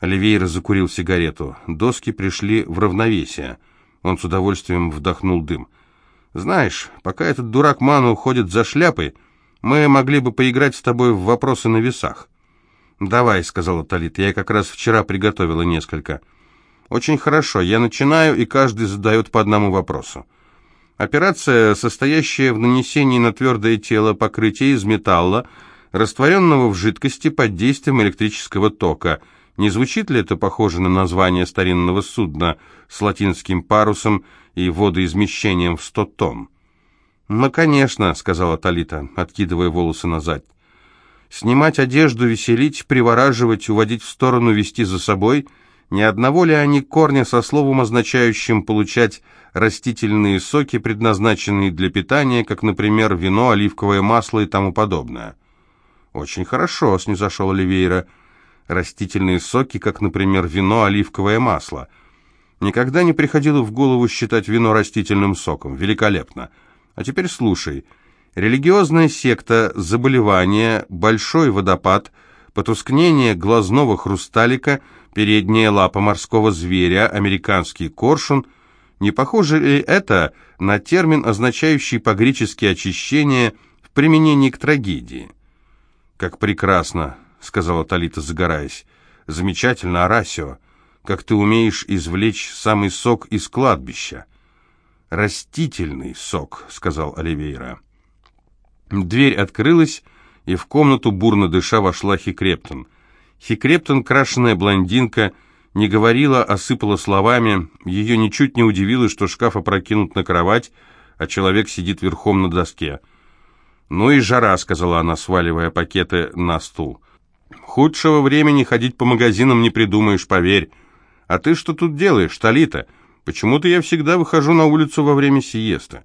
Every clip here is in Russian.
Оливейра закурил сигарету. Доски пришли в равновесие. Он с удовольствием вдохнул дым. «Знаешь, пока этот дурак Ману уходит за шляпой, мы могли бы поиграть с тобой в вопросы на весах». «Давай», — сказала Талит, — «я как раз вчера приготовила несколько». «Очень хорошо, я начинаю, и каждый задает по одному вопросу». Операция, состоящая в нанесении на твердое тело покрытия из металла, растворенного в жидкости под действием электрического тока. Не звучит ли это похоже на название старинного судна с латинским парусом и водоизмещением в сто тонн? «Ну, конечно», — сказала Талита, откидывая волосы назад. «Снимать одежду, веселить, привораживать, уводить в сторону, вести за собой — ни одного ли они корня со словом, означающим получать растительные соки, предназначенные для питания, как, например, вино, оливковое масло и тому подобное? «Очень хорошо», — снизошел Оливейра. «Растительные соки, как, например, вино, оливковое масло». Никогда не приходило в голову считать вино растительным соком. Великолепно. А теперь слушай. Религиозная секта, заболевание, большой водопад, потускнение глазного хрусталика — передняя лапа морского зверя, американский коршун. Не похоже ли это на термин, означающий по-гречески очищение в применении к трагедии? «Как прекрасно», — сказала Талита, загораясь. «Замечательно, Арасио, как ты умеешь извлечь самый сок из кладбища». «Растительный сок», — сказал Оливейра. Дверь открылась, и в комнату, бурно дыша, вошла Хикрептон. Хикрептон, крашеная блондинка, не говорила, осыпала словами. Ее ничуть не удивило, что шкаф опрокинут на кровать, а человек сидит верхом на доске. «Ну и жара», — сказала она, сваливая пакеты на стул. «Худшего времени ходить по магазинам не придумаешь, поверь. А ты что тут делаешь, Талита? Почему-то я всегда выхожу на улицу во время сиесты».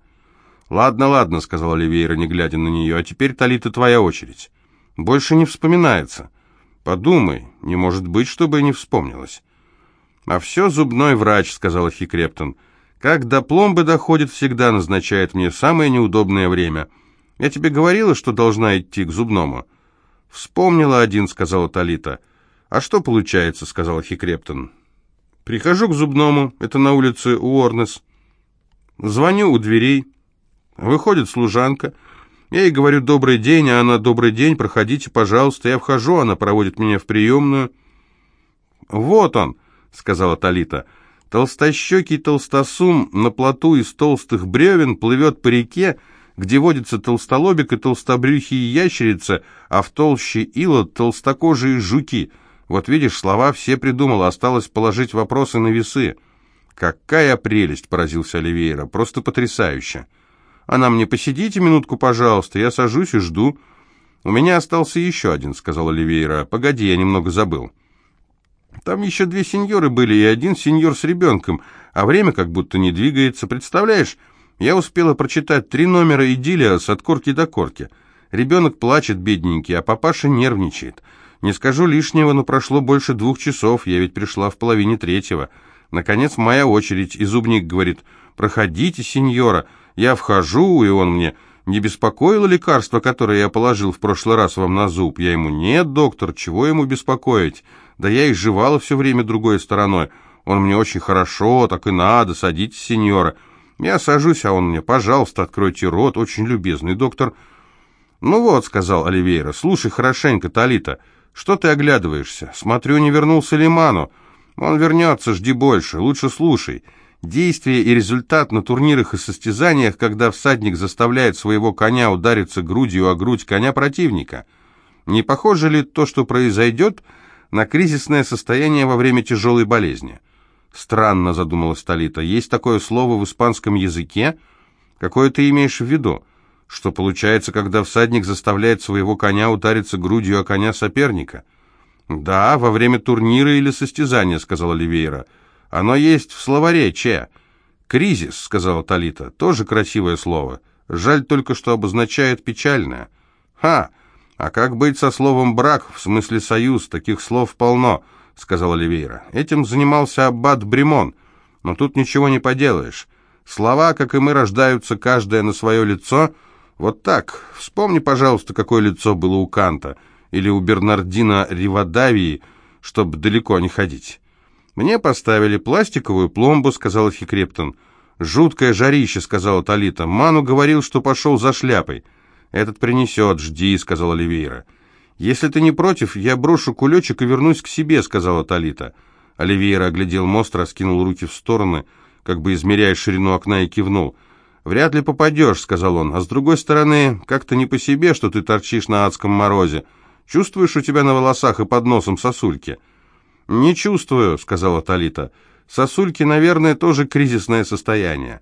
«Ладно, ладно», — сказала Оливейра, не глядя на нее, — «а теперь, Талита, твоя очередь». «Больше не вспоминается». Подумай, не может быть, чтобы не вспомнилось. А все зубной врач, сказала Хикрептон. Как до пломбы доходит, всегда назначает мне самое неудобное время. Я тебе говорила, что должна идти к зубному. Вспомнила один, сказала Талита. А что получается, сказала Хикрептон. Прихожу к зубному, это на улице Уорнес. Звоню у дверей. Выходит служанка — я ей говорю «добрый день», а она «добрый день, проходите, пожалуйста». Я вхожу, она проводит меня в приемную. «Вот он», — сказала Талита. «Толстощекий толстосум на плоту из толстых бревен плывет по реке, где водится толстолобик и толстобрюхие ящерица, а в толще ила толстокожие жуки. Вот видишь, слова все придумала, осталось положить вопросы на весы». «Какая прелесть!» — поразился Оливейра. «Просто потрясающе!» Она мне, посидите минутку, пожалуйста, я сажусь и жду. У меня остался еще один, сказал Оливейра. Погоди, я немного забыл. Там еще две сеньоры были и один сеньор с ребенком, а время как будто не двигается. Представляешь, я успела прочитать три номера идиллия с от корки до корки. Ребенок плачет, бедненький, а папаша нервничает. Не скажу лишнего, но прошло больше двух часов, я ведь пришла в половине третьего. Наконец моя очередь, и зубник говорит, «Проходите, сеньора». Я вхожу, и он мне... Не беспокоило лекарство, которое я положил в прошлый раз вам на зуб? Я ему, нет, доктор, чего ему беспокоить? Да я и жевала все время другой стороной. Он мне очень хорошо, так и надо, садитесь, сеньора. Я сажусь, а он мне, пожалуйста, откройте рот, очень любезный доктор. Ну вот, сказал Оливейра, слушай хорошенько, Талита, что ты оглядываешься? Смотрю, не вернулся Лиману. Он вернется, жди больше, лучше слушай. Действие и результат на турнирах и состязаниях, когда всадник заставляет своего коня удариться грудью о грудь коня противника. Не похоже ли то, что произойдет, на кризисное состояние во время тяжелой болезни? Странно, задумалась Талита, есть такое слово в испанском языке? Какое ты имеешь в виду? Что получается, когда всадник заставляет своего коня удариться грудью о коня соперника? Да, во время турнира или состязания, сказала Оливейра. Оно есть в словаре, Че. Кризис, сказала Талита, тоже красивое слово. Жаль только, что обозначает печальное. Ха! А как быть со словом брак, в смысле союз? Таких слов полно, сказала Оливейра. Этим занимался аббат Бремон. Но тут ничего не поделаешь. Слова, как и мы, рождаются каждое на свое лицо. Вот так. Вспомни, пожалуйста, какое лицо было у Канта или у Бернардина Ривадавии, чтобы далеко не ходить. «Мне поставили пластиковую пломбу», — сказал Хикрептон. «Жуткое жарище», — сказала Талита. «Ману говорил, что пошел за шляпой». «Этот принесет, жди», — сказала Оливейра. «Если ты не против, я брошу кулечек и вернусь к себе», — сказала Талита. Оливейра оглядел мост, раскинул руки в стороны, как бы измеряя ширину окна, и кивнул. «Вряд ли попадешь», — сказал он. «А с другой стороны, как-то не по себе, что ты торчишь на адском морозе. Чувствуешь у тебя на волосах и под носом сосульки?» «Не чувствую», — сказала Талита. «Сосульки, наверное, тоже кризисное состояние».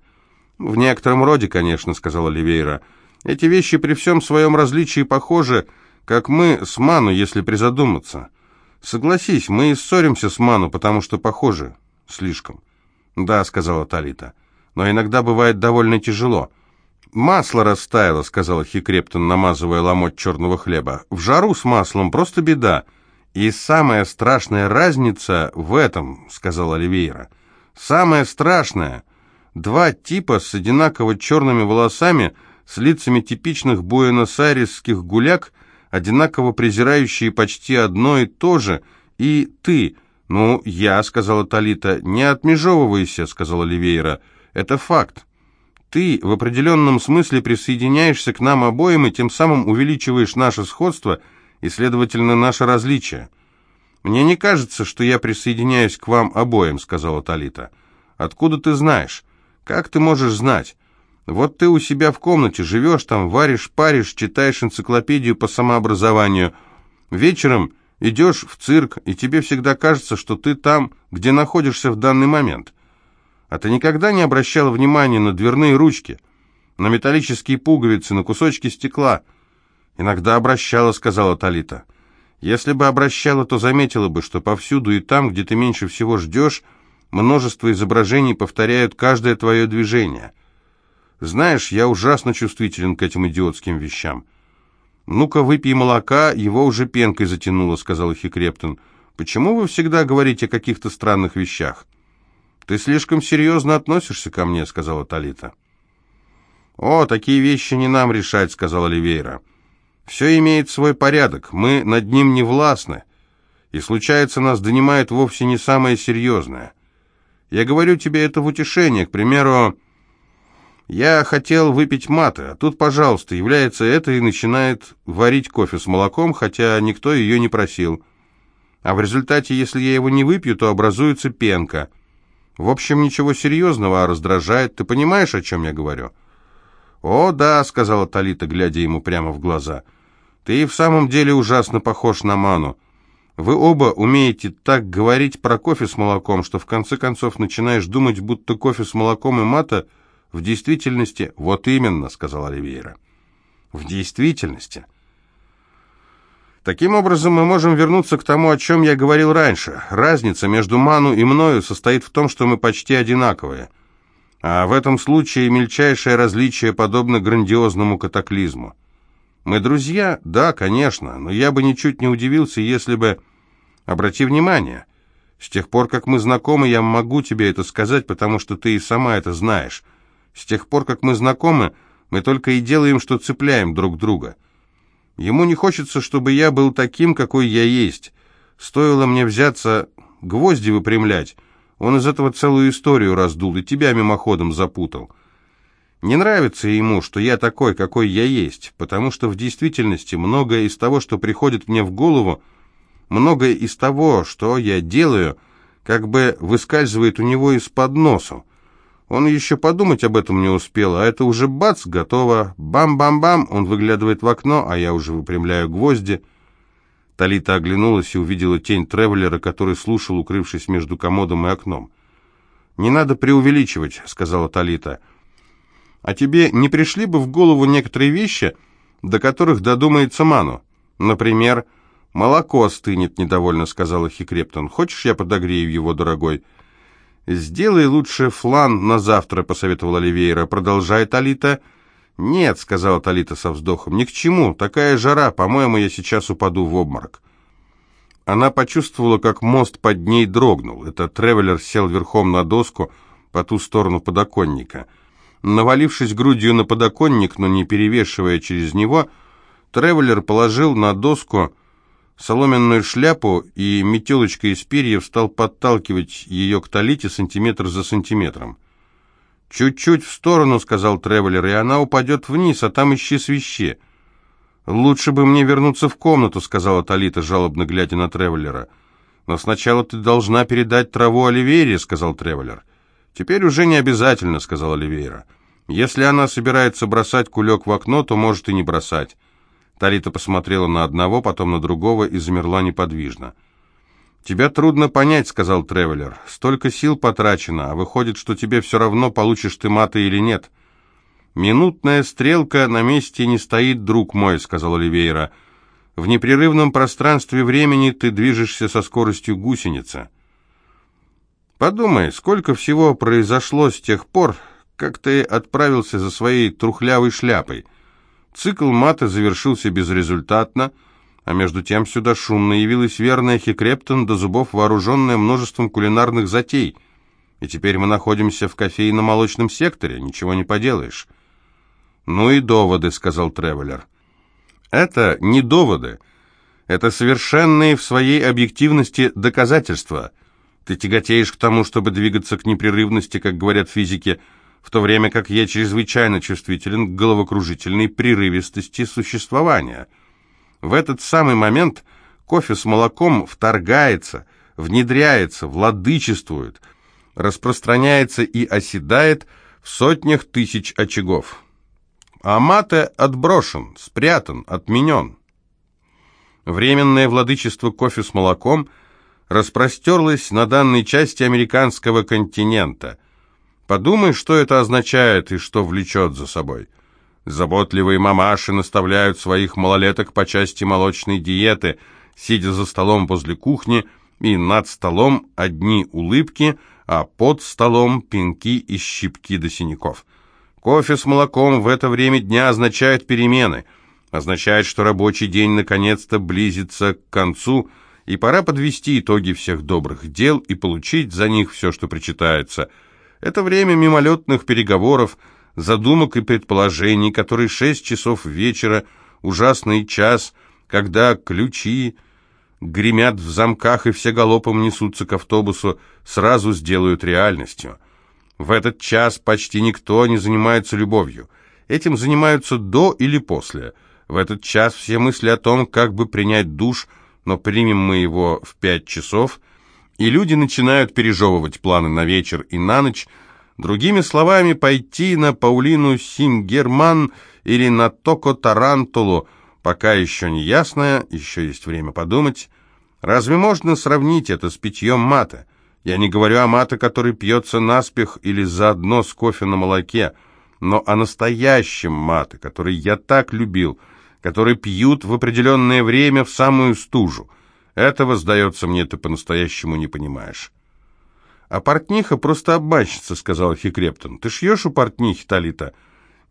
«В некотором роде, конечно», — сказала Ливейра. «Эти вещи при всем своем различии похожи, как мы с Ману, если призадуматься. Согласись, мы и ссоримся с Ману, потому что похожи. Слишком». «Да», — сказала Талита. «Но иногда бывает довольно тяжело». «Масло растаяло», — сказала Хикрептон, намазывая ломоть черного хлеба. «В жару с маслом просто беда». «И самая страшная разница в этом», — сказал Оливейра. «Самое страшное. Два типа с одинаково черными волосами, с лицами типичных буэнос-айресских гуляк, одинаково презирающие почти одно и то же, и ты. Ну, я, — сказала Талита, — не отмежевывайся, — сказала Оливейра. Это факт. Ты в определенном смысле присоединяешься к нам обоим и тем самым увеличиваешь наше сходство — и, следовательно, наше различие. «Мне не кажется, что я присоединяюсь к вам обоим», — сказала Талита. «Откуда ты знаешь? Как ты можешь знать? Вот ты у себя в комнате живешь там, варишь, паришь, читаешь энциклопедию по самообразованию. Вечером идешь в цирк, и тебе всегда кажется, что ты там, где находишься в данный момент. А ты никогда не обращала внимания на дверные ручки, на металлические пуговицы, на кусочки стекла?» «Иногда обращала», — сказала Талита. «Если бы обращала, то заметила бы, что повсюду и там, где ты меньше всего ждешь, множество изображений повторяют каждое твое движение. Знаешь, я ужасно чувствителен к этим идиотским вещам». «Ну-ка, выпей молока, его уже пенкой затянуло», — сказал Хикрептон. «Почему вы всегда говорите о каких-то странных вещах?» «Ты слишком серьезно относишься ко мне», — сказала Талита. «О, такие вещи не нам решать», — сказала Оливейра. Все имеет свой порядок, мы над ним не властны, и, случается, нас донимает вовсе не самое серьезное. Я говорю тебе это в утешение, к примеру, я хотел выпить маты, а тут, пожалуйста, является это и начинает варить кофе с молоком, хотя никто ее не просил. А в результате, если я его не выпью, то образуется пенка. В общем, ничего серьезного, а раздражает. Ты понимаешь, о чем я говорю?» «О, да», — сказала Талита, глядя ему прямо в глаза, — ты и в самом деле ужасно похож на Ману. Вы оба умеете так говорить про кофе с молоком, что в конце концов начинаешь думать, будто кофе с молоком и мата в действительности... Вот именно, сказал Оливейра. В действительности. Таким образом, мы можем вернуться к тому, о чем я говорил раньше. Разница между Ману и мною состоит в том, что мы почти одинаковые. А в этом случае мельчайшее различие подобно грандиозному катаклизму. Мы друзья? Да, конечно, но я бы ничуть не удивился, если бы... Обрати внимание, с тех пор, как мы знакомы, я могу тебе это сказать, потому что ты и сама это знаешь. С тех пор, как мы знакомы, мы только и делаем, что цепляем друг друга. Ему не хочется, чтобы я был таким, какой я есть. Стоило мне взяться гвозди выпрямлять, он из этого целую историю раздул и тебя мимоходом запутал. Не нравится ему, что я такой, какой я есть, потому что в действительности многое из того, что приходит мне в голову, многое из того, что я делаю, как бы выскальзывает у него из-под носу. Он еще подумать об этом не успел, а это уже бац, готово. Бам-бам-бам, он выглядывает в окно, а я уже выпрямляю гвозди. Талита оглянулась и увидела тень Тревелера, который слушал, укрывшись между комодом и окном. «Не надо преувеличивать», — сказала Талита. А тебе не пришли бы в голову некоторые вещи, до которых додумается Ману? Например, молоко стынет недовольно, сказала Хикрептон. Хочешь, я подогрею его, дорогой? Сделай лучше флан на завтра, посоветовала Оливейра. Продолжай, Талита. Нет, сказала Талита со вздохом. Ни к чему. Такая жара, по-моему, я сейчас упаду в обморок. Она почувствовала, как мост под ней дрогнул. Это Тревелер сел верхом на доску по ту сторону подоконника. Навалившись грудью на подоконник, но не перевешивая через него, Тревелер положил на доску соломенную шляпу и метелочкой из перьев стал подталкивать ее к Талите сантиметр за сантиметром. «Чуть-чуть в сторону», — сказал Тревелер, — «и она упадет вниз, а там ищи свище». «Лучше бы мне вернуться в комнату», — сказала Талита, жалобно глядя на Тревелера. «Но сначала ты должна передать траву Оливейре», — сказал Тревелер. «Теперь уже не обязательно», — сказал Оливейра. «Если она собирается бросать кулек в окно, то может и не бросать». Талита посмотрела на одного, потом на другого и замерла неподвижно. «Тебя трудно понять», — сказал Тревелер. «Столько сил потрачено, а выходит, что тебе все равно, получишь ты маты или нет». «Минутная стрелка на месте не стоит, друг мой», — сказал Оливейра. «В непрерывном пространстве времени ты движешься со скоростью гусеницы». «Подумай, сколько всего произошло с тех пор, как ты отправился за своей трухлявой шляпой. Цикл мата завершился безрезультатно, а между тем сюда шумно явилась верная Хикрептон до зубов, вооруженная множеством кулинарных затей. И теперь мы находимся в кофейно-молочном секторе, ничего не поделаешь». «Ну и доводы», — сказал Тревелер. «Это не доводы. Это совершенные в своей объективности доказательства. Ты тяготеешь к тому, чтобы двигаться к непрерывности, как говорят физики, в то время как я чрезвычайно чувствителен к головокружительной прерывистости существования. В этот самый момент кофе с молоком вторгается, внедряется, владычествует, распространяется и оседает в сотнях тысяч очагов». Амате отброшен, спрятан, отменен. Временное владычество кофе с молоком распростерлось на данной части американского континента. Подумай, что это означает и что влечет за собой. Заботливые мамаши наставляют своих малолеток по части молочной диеты, сидя за столом возле кухни, и над столом одни улыбки, а под столом пинки и щипки до синяков. Кофе с молоком в это время дня означает перемены, означает, что рабочий день наконец-то близится к концу, и пора подвести итоги всех добрых дел и получить за них все, что причитается. Это время мимолетных переговоров, задумок и предположений, которые шесть часов вечера, ужасный час, когда ключи гремят в замках и все галопом несутся к автобусу, сразу сделают реальностью. В этот час почти никто не занимается любовью. Этим занимаются до или после. В этот час все мысли о том, как бы принять душ, но примем мы его в пять часов, и люди начинают пережевывать планы на вечер и на ночь, другими словами, пойти на Паулину Сингерман или на Токо Тарантулу, пока еще не ясно, еще есть время подумать. Разве можно сравнить это с питьем мата? Я не говорю о мате, который пьется наспех или заодно с кофе на молоке, но о настоящем мате, который я так любил, который пьют в определенное время в самую стужу. Этого, сдается мне, ты по-настоящему не понимаешь. «А портниха просто обманщица», — сказала Хикрептон. «Ты шьешь у портнихи, Талита?»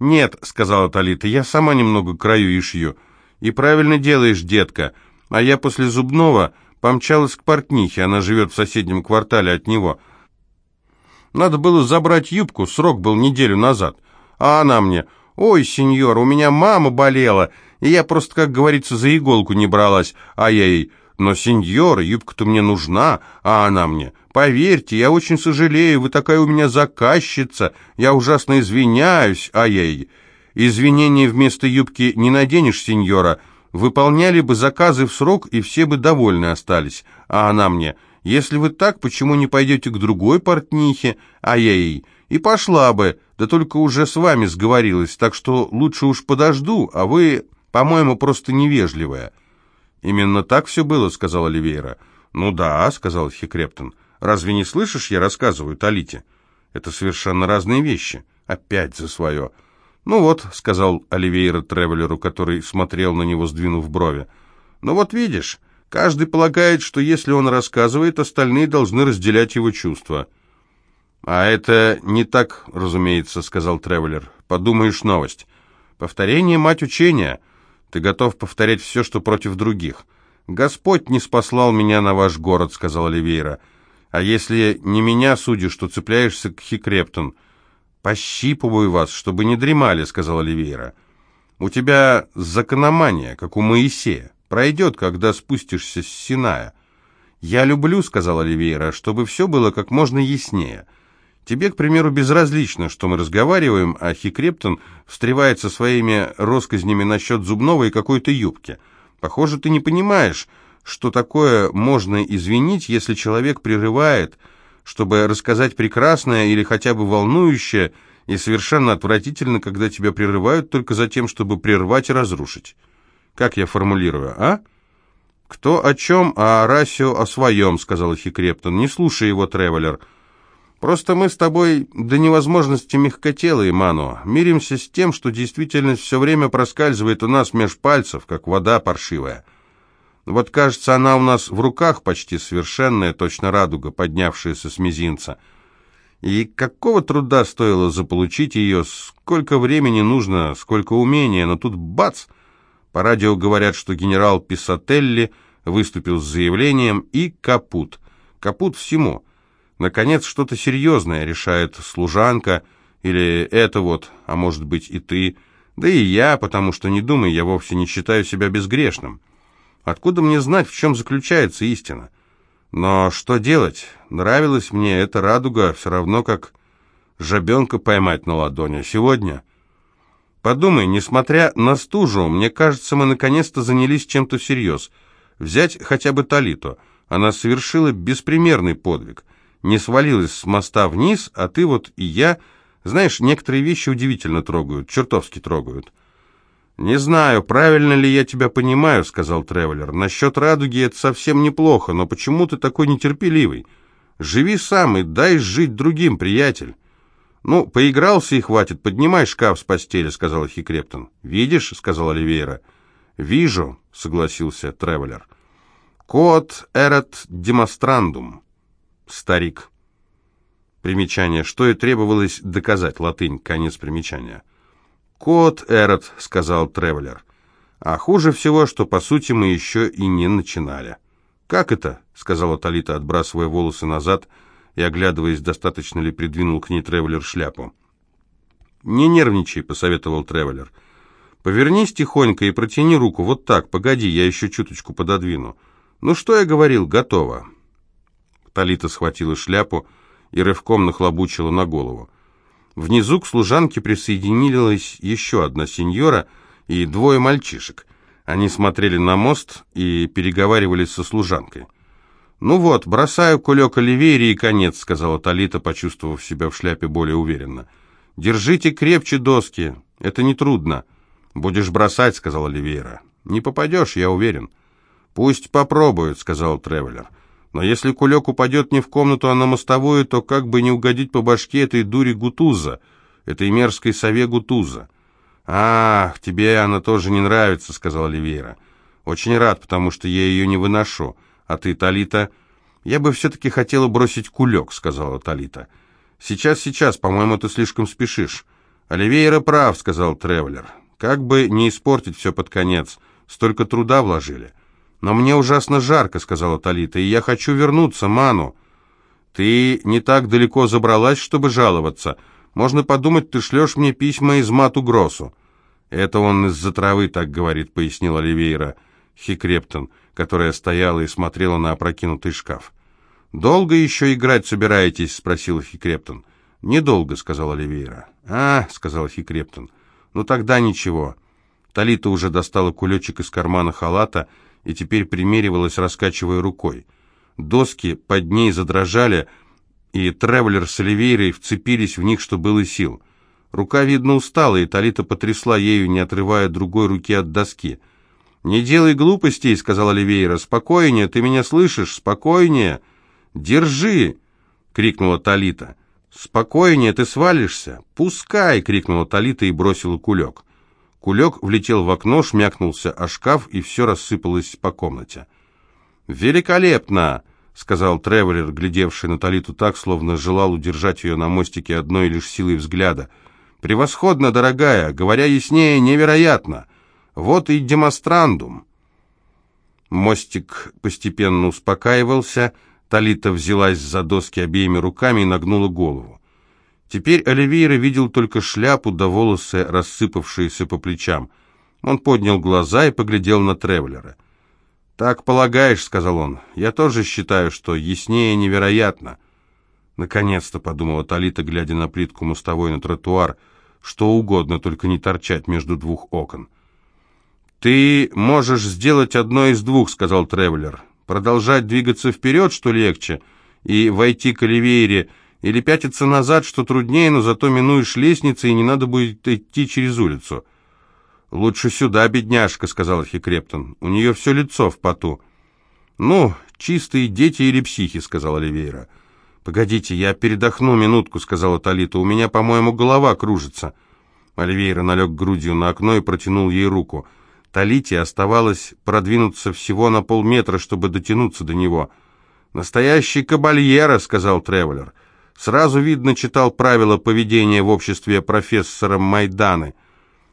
«Нет», — сказала Талита, — «я сама немного краю и шью». «И правильно делаешь, детка. А я после зубного Помчалась к портнихе, она живет в соседнем квартале от него. Надо было забрать юбку, срок был неделю назад. А она мне, «Ой, сеньор, у меня мама болела, и я просто, как говорится, за иголку не бралась, а я ей...» «Но, сеньор, юбка-то мне нужна, а она мне...» «Поверьте, я очень сожалею, вы такая у меня заказчица, я ужасно извиняюсь, а я ей...» «Извинения вместо юбки не наденешь, сеньора», Выполняли бы заказы в срок, и все бы довольны остались. А она мне, если вы так, почему не пойдете к другой портнихе? А я ей, и пошла бы, да только уже с вами сговорилась, так что лучше уж подожду, а вы, по-моему, просто невежливая». «Именно так все было», — сказал Оливейра. «Ну да», — сказал Хикрептон. «Разве не слышишь, я рассказываю Талите?» «Это совершенно разные вещи. Опять за свое». «Ну вот», — сказал Оливейра Тревелеру, который смотрел на него, сдвинув брови. «Ну вот видишь, каждый полагает, что если он рассказывает, остальные должны разделять его чувства». «А это не так, разумеется», — сказал Тревелер. «Подумаешь, новость. Повторение — мать учения. Ты готов повторять все, что против других. Господь не спаслал меня на ваш город», — сказал Оливейра. «А если не меня судишь, то цепляешься к Хикрептон». «Пощипываю вас, чтобы не дремали», — сказал Оливейра. «У тебя закономания, как у Моисея. Пройдет, когда спустишься с Синая. «Я люблю», — сказал Оливейра, — «чтобы все было как можно яснее. Тебе, к примеру, безразлично, что мы разговариваем, а Хикрептон встревает со своими росказнями насчет зубного и какой-то юбки. Похоже, ты не понимаешь, что такое можно извинить, если человек прерывает, чтобы рассказать прекрасное или хотя бы волнующее, и совершенно отвратительно, когда тебя прерывают только за тем, чтобы прервать и разрушить. Как я формулирую, а?» «Кто о чем, а Расио о своем», — сказал Хикрептон. «Не слушай его, Тревелер. Просто мы с тобой до невозможности мягкотелые, Ману. Миримся с тем, что действительность все время проскальзывает у нас меж пальцев, как вода паршивая. Вот, кажется, она у нас в руках почти совершенная, точно радуга, поднявшаяся с мизинца. И какого труда стоило заполучить ее, сколько времени нужно, сколько умения, но тут бац!» По радио говорят, что генерал Писателли выступил с заявлением и капут. Капут всему. Наконец, что-то серьезное решает служанка, или это вот, а может быть и ты, да и я, потому что, не думай, я вовсе не считаю себя безгрешным. Откуда мне знать, в чем заключается истина? Но что делать? Нравилась мне эта радуга все равно, как жабенка поймать на ладони. Сегодня Подумай, несмотря на стужу, мне кажется, мы наконец-то занялись чем-то всерьез. Взять хотя бы Талиту. Она совершила беспримерный подвиг. Не свалилась с моста вниз, а ты вот и я... Знаешь, некоторые вещи удивительно трогают, чертовски трогают. «Не знаю, правильно ли я тебя понимаю», — сказал Тревелер. «Насчет радуги это совсем неплохо, но почему ты такой нетерпеливый? Живи сам и дай жить другим, приятель». «Ну, поигрался и хватит, поднимай шкаф с постели», — сказал Хикрептон. «Видишь?» — сказал Оливейра. «Вижу», — согласился Тревелер. «Код эрет демонстрандум». Старик. Примечание. Что и требовалось доказать. Латынь. Конец примечания. «Код эрет», — сказал Тревелер. «А хуже всего, что, по сути, мы еще и не начинали». «Как это?» — сказала Талита, отбрасывая волосы назад — и, оглядываясь, достаточно ли придвинул к ней Тревелер шляпу. «Не нервничай», — посоветовал Тревелер. «Повернись тихонько и протяни руку. Вот так, погоди, я еще чуточку пододвину». «Ну что я говорил? Готово». Талита схватила шляпу и рывком нахлобучила на голову. Внизу к служанке присоединилась еще одна сеньора и двое мальчишек. Они смотрели на мост и переговаривались со служанкой. «Ну вот, бросаю кулек Оливейре и конец», — сказала Талита, почувствовав себя в шляпе более уверенно. «Держите крепче доски, это нетрудно». «Будешь бросать», — сказал Оливейра. «Не попадешь, я уверен». «Пусть попробуют», — сказал Тревелер. «Но если кулек упадет не в комнату, а на мостовую, то как бы не угодить по башке этой дури Гутуза, этой мерзкой сове Гутуза». «Ах, тебе она тоже не нравится», — сказал Оливейра. «Очень рад, потому что я ее не выношу». «А ты, Талита?» «Я бы все-таки хотела бросить кулек», — сказала Талита. «Сейчас, сейчас, по-моему, ты слишком спешишь». «Оливейра прав», — сказал Тревелер. «Как бы не испортить все под конец. Столько труда вложили». «Но мне ужасно жарко», — сказала Талита, — «и я хочу вернуться, Ману». «Ты не так далеко забралась, чтобы жаловаться. Можно подумать, ты шлешь мне письма из Мату Гросу». «Это он из-за травы так говорит», — пояснил Оливейра. Хикрептон которая стояла и смотрела на опрокинутый шкаф. «Долго еще играть собираетесь?» — спросил Хикрептон. «Недолго», — сказал Оливейра. «А», — сказал Хикрептон, — «ну тогда ничего». Талита уже достала кулечек из кармана халата и теперь примеривалась, раскачивая рукой. Доски под ней задрожали, и Тревелер с Оливейрой вцепились в них, что было сил. Рука, видно, устала, и Талита потрясла ею, не отрывая другой руки от доски — «Не делай глупостей», — сказал Оливейра. «Спокойнее, ты меня слышишь? Спокойнее!» «Держи!» — крикнула Талита. «Спокойнее, ты свалишься!» «Пускай!» — крикнула Талита и бросила кулек. Кулек влетел в окно, шмякнулся о шкаф, и все рассыпалось по комнате. «Великолепно!» — сказал Тревелер, глядевший на Талиту так, словно желал удержать ее на мостике одной лишь силой взгляда. «Превосходно, дорогая! Говоря яснее, невероятно!» Вот и демонстрандум. Мостик постепенно успокаивался, Талита взялась за доски обеими руками и нагнула голову. Теперь Оливейра видел только шляпу да волосы, рассыпавшиеся по плечам. Он поднял глаза и поглядел на Тревелера. «Так полагаешь», — сказал он. «Я тоже считаю, что яснее невероятно». «Наконец-то», — подумала Талита, глядя на плитку мостовой на тротуар, «что угодно, только не торчать между двух окон». «Ты можешь сделать одно из двух», — сказал Тревелер. «Продолжать двигаться вперед, что легче, и войти к Оливейре, или пятиться назад, что труднее, но зато минуешь лестницы, и не надо будет идти через улицу». «Лучше сюда, бедняжка», — сказал Хикрептон. «У нее все лицо в поту». «Ну, чистые дети или психи», — сказал Оливейра. «Погодите, я передохну минутку», — сказала Талита. «У меня, по-моему, голова кружится». Оливейра налег грудью на окно и протянул ей руку. Талите оставалось продвинуться всего на полметра, чтобы дотянуться до него. «Настоящий кабальера», — сказал Тревелер. «Сразу видно, читал правила поведения в обществе профессора Майданы».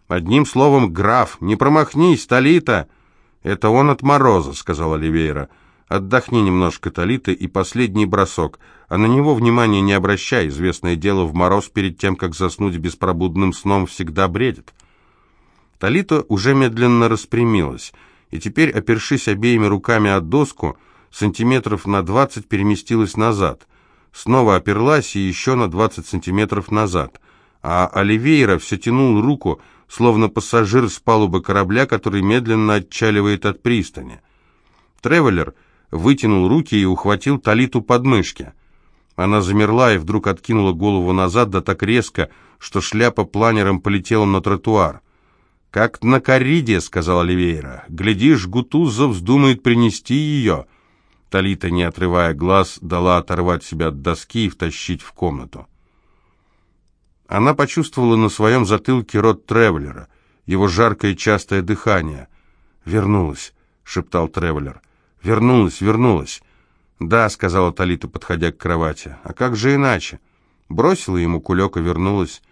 Одним словом, граф, не промахнись, Талита. Это он от мороза, сказал Оливейра. Отдохни немножко, Талита, и последний бросок. А на него внимания не обращай. Известное дело, в мороз перед тем, как заснуть беспробудным сном, всегда бредит. Талита уже медленно распрямилась, и теперь, опершись обеими руками от доску, сантиметров на двадцать переместилась назад. Снова оперлась и еще на двадцать сантиметров назад. А Оливейра все тянул руку, словно пассажир с палубы корабля, который медленно отчаливает от пристани. Тревелер вытянул руки и ухватил Талиту под мышки. Она замерла и вдруг откинула голову назад, да так резко, что шляпа планером полетела на тротуар. «Как на кориде», — сказал Оливейра. «Глядишь, Гутуза вздумает принести ее». Талита, не отрывая глаз, дала оторвать себя от доски и втащить в комнату. Она почувствовала на своем затылке рот Тревелера, его жаркое частое дыхание. «Вернулась», — шептал Тревелер. «Вернулась, вернулась». «Да», — сказала Талита, подходя к кровати. «А как же иначе?» Бросила ему кулек и вернулась.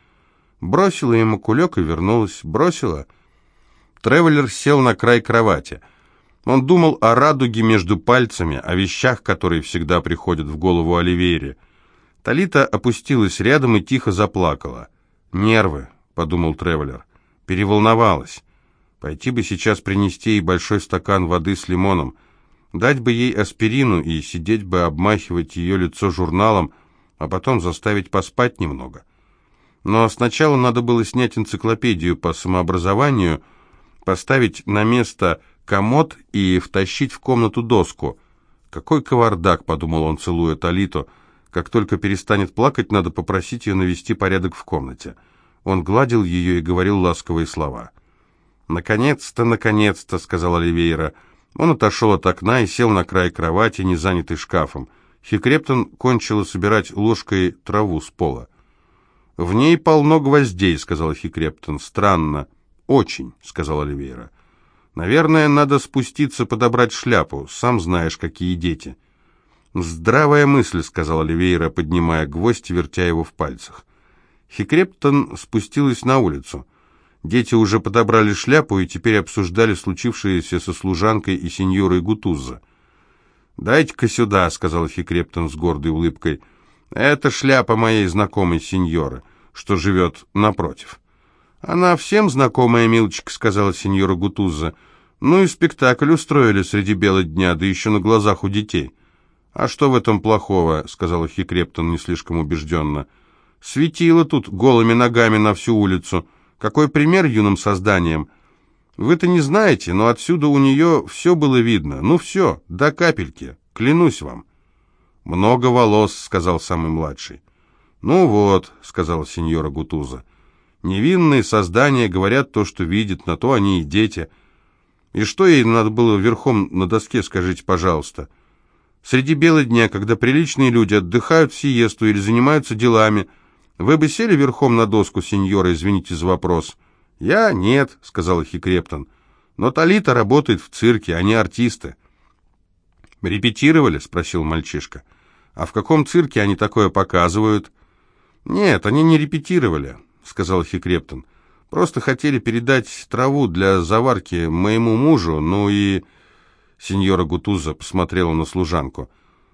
Бросила ему кулек и вернулась. Бросила. Тревелер сел на край кровати. Он думал о радуге между пальцами, о вещах, которые всегда приходят в голову Оливейре. Талита опустилась рядом и тихо заплакала. «Нервы», — подумал Тревелер, — переволновалась. Пойти бы сейчас принести ей большой стакан воды с лимоном, дать бы ей аспирину и сидеть бы обмахивать ее лицо журналом, а потом заставить поспать немного. Но сначала надо было снять энциклопедию по самообразованию, поставить на место комод и втащить в комнату доску. «Какой кавардак», — подумал он, целуя Талиту, — как только перестанет плакать, надо попросить ее навести порядок в комнате. Он гладил ее и говорил ласковые слова. «Наконец-то, наконец-то», — сказал Оливейра. Он отошел от окна и сел на край кровати, не занятый шкафом. Хикрептон кончила собирать ложкой траву с пола. «В ней полно гвоздей», — сказал Хикрептон. «Странно». «Очень», — сказал Оливейра. «Наверное, надо спуститься подобрать шляпу. Сам знаешь, какие дети». «Здравая мысль», — сказал Оливейра, поднимая гвоздь вертя его в пальцах. Хикрептон спустилась на улицу. Дети уже подобрали шляпу и теперь обсуждали случившееся со служанкой и сеньорой Гутуза. «Дайте-ка сюда», — сказал Хикрептон с гордой улыбкой. «Это шляпа моей знакомой сеньоры, что живет напротив». «Она всем знакомая, милочка», — сказала сеньора Гутуза. «Ну и спектакль устроили среди бела дня, да еще на глазах у детей». «А что в этом плохого?» — сказала Хикрептон не слишком убежденно. «Светило тут голыми ногами на всю улицу. Какой пример юным созданиям? Вы-то не знаете, но отсюда у нее все было видно. Ну все, до капельки, клянусь вам». «Много волос», — сказал самый младший. «Ну вот», — сказала сеньора Гутуза. «Невинные создания говорят то, что видят, на то они и дети. И что ей надо было верхом на доске, скажите, пожалуйста?» Среди бела дня, когда приличные люди отдыхают в сиесту или занимаются делами, вы бы сели верхом на доску, сеньора, извините за вопрос. Я нет, сказал Хикрептон. Но Талита работает в цирке, они артисты. Репетировали? спросил мальчишка. А в каком цирке они такое показывают? Нет, они не репетировали, сказал Хикрептон. Просто хотели передать траву для заварки моему мужу, ну и... Сеньора Гутуза посмотрела на служанку.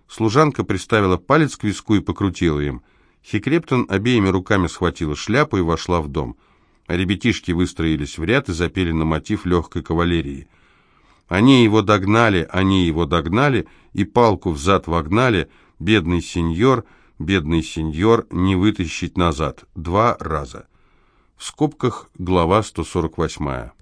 Служанка приставила палец к виску и покрутила им. Хикрептон обеими руками схватила шляпу и вошла в дом. ребятишки выстроились в ряд и запели на мотив легкой кавалерии. Они его догнали, они его догнали, и палку взад вогнали. Бедный сеньор, бедный сеньор, не вытащить назад. Два раза. В скобках глава 148.